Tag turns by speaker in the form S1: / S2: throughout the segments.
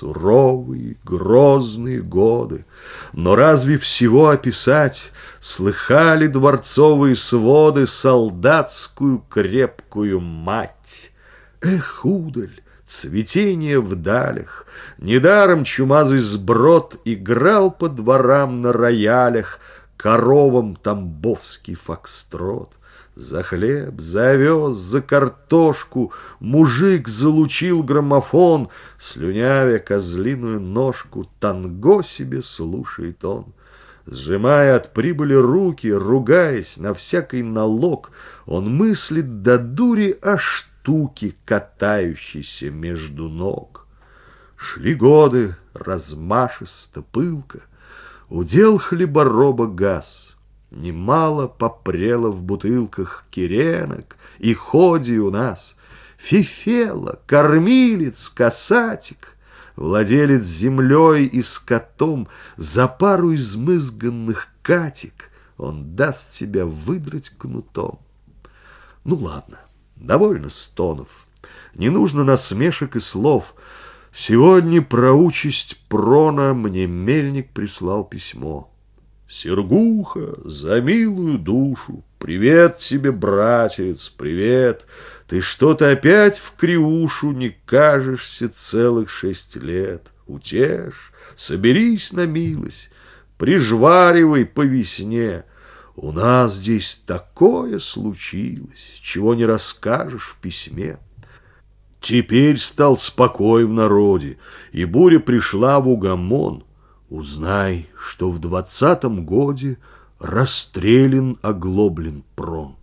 S1: Суровые, грозные годы. Но разве всего описать? Слыхали дворцовые своды Солдатскую крепкую мать? Эх, удаль! цветение в далях. Недаром чумазый сброд играл по дворам на роялях, коровам тамбовский фокстрот. За хлеб, за овес, за картошку Мужик залучил граммофон, Слюнявя козлиную ножку, Танго себе слушает он. Сжимая от прибыли руки, ругаясь на всякий налог, Он мыслит до дури о штуке, катающейся между ног. Шли годы, размашисто, пылко, Удел хлебороба газ — Немало попрело в бутылках киренок и ходи у нас. Фифела, кормилец, касатик, Владелец землей и скотом, За пару измызганных катик Он даст тебя выдрать кнутом. Ну ладно, довольно стонов, Не нужно насмешек и слов. Сегодня про участь Прона Мне мельник прислал письмо. Сергуха, за милую душу, Привет тебе, братец, привет. Ты что-то опять в кривушу Не кажешься целых шесть лет. Утешь, соберись на милость, Прижваривай по весне. У нас здесь такое случилось, Чего не расскажешь в письме. Теперь стал спокой в народе, И буря пришла в угомон — Узнай, что в двадцатом годе Расстрелян оглоблен прон.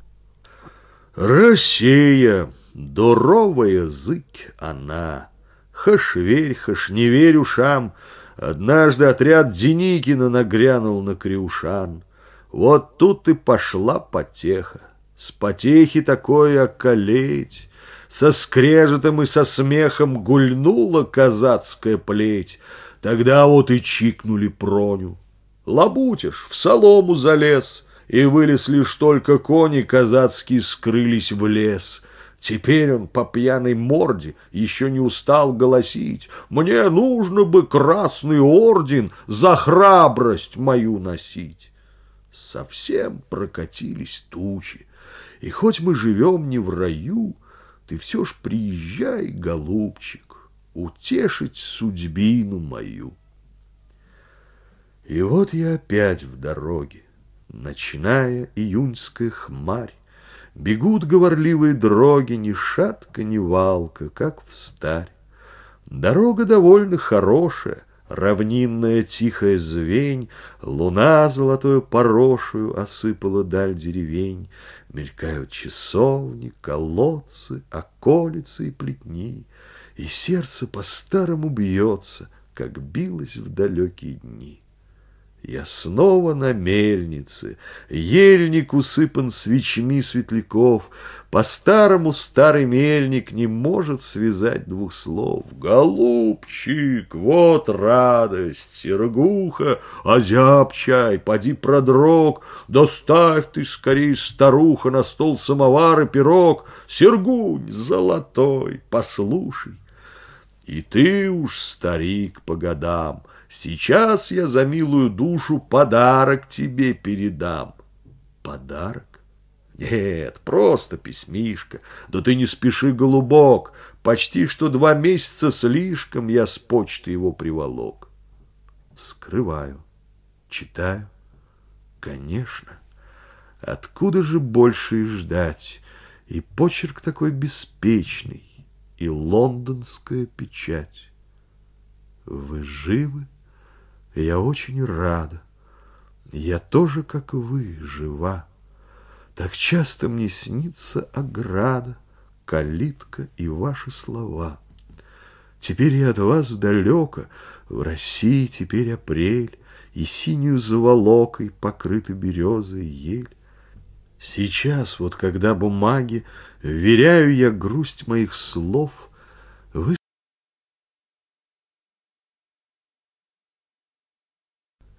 S1: Россия, дуровый язык она, Хаш верь, хаш не верь ушам, Однажды отряд Деникина нагрянул на Криушан. Вот тут и пошла потеха. С потехи такое околеть, Со скрежетом и со смехом гульнула казацкая плеть, Тогда вот и чикнули Проню. Лабутишь, в солому залез, и вылез лишь только кони казацкие скрылись в лес. Теперь он по пьяной морде еще не устал голосить. Мне нужно бы красный орден за храбрость мою носить. Совсем прокатились тучи, и хоть мы живем не в раю, ты все ж приезжай, голубчик утешить судьбину мою. И вот я опять в дороге, Ночная июньская хмарь, Бегут говорливые дроги, Ни шатка, ни валка, как в старь. Дорога довольно хорошая, Равнинная тихая звень, Луна золотою порошую Осыпала даль деревень, Мелькают часовни, колодцы, Околицы и плетни — и сердце по-старому бьется, как билось в далекие дни. Я снова на мельнице, ельник усыпан свечами светляков. По-старому старый мельник не может связать двух слов. Голубчик, вот радость, Сергуха, озяб чай, поди продрог, Доставь ты скорей, старуха, на стол самовар и пирог. Сергунь золотой, послушай, и ты уж старик по годам, Сейчас я за милую душу Подарок тебе передам. Подарок? Нет, просто письмишко. Да ты не спеши, голубок, Почти что два месяца слишком Я с почты его приволок. Скрываю, читаю. Конечно, откуда же больше и ждать? И почерк такой беспечный, и лондонская печать. Вы живы? Я очень рада. Я тоже, как вы, жива. Так часто мне снится ограда, калитка и ваши слова. Теперь я от вас далеко, в России теперь апрель, И синюю заволокой покрыта березой ель. Сейчас, вот когда бумаги, Веряю я грусть моих слов, Вы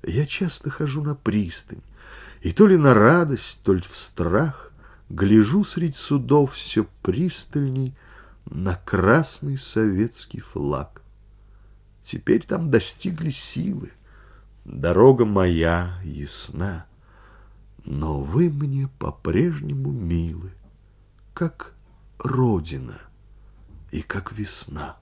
S1: Я часто хожу на пристань, И то ли на радость, то ли в страх Гляжу средь судов все пристальней На красный советский флаг. теперь там достигли силы. Дорога моя ясна, но вы мне по-прежнему милы, как Родина и как весна.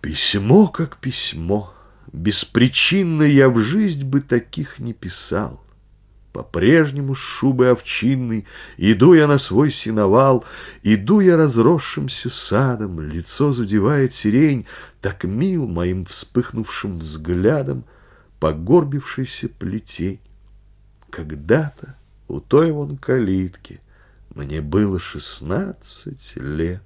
S1: Письмо как письмо, беспричинно я в жизнь бы таких не писал. По-прежнему с шубой овчинной Иду я на свой синовал, Иду я разросшимся садом, Лицо задевает сирень, Так мил моим вспыхнувшим взглядом Погорбившийся плетень. Когда-то у той вон калитки Мне было шестнадцать лет,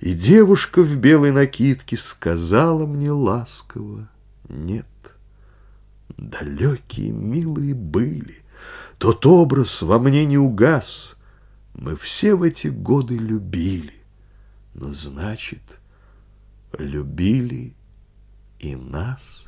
S1: И девушка в белой накидке Сказала мне ласково «нет». Далекие, милые были, тот образ во мне не угас. Мы все в эти годы любили, но, значит, любили и нас.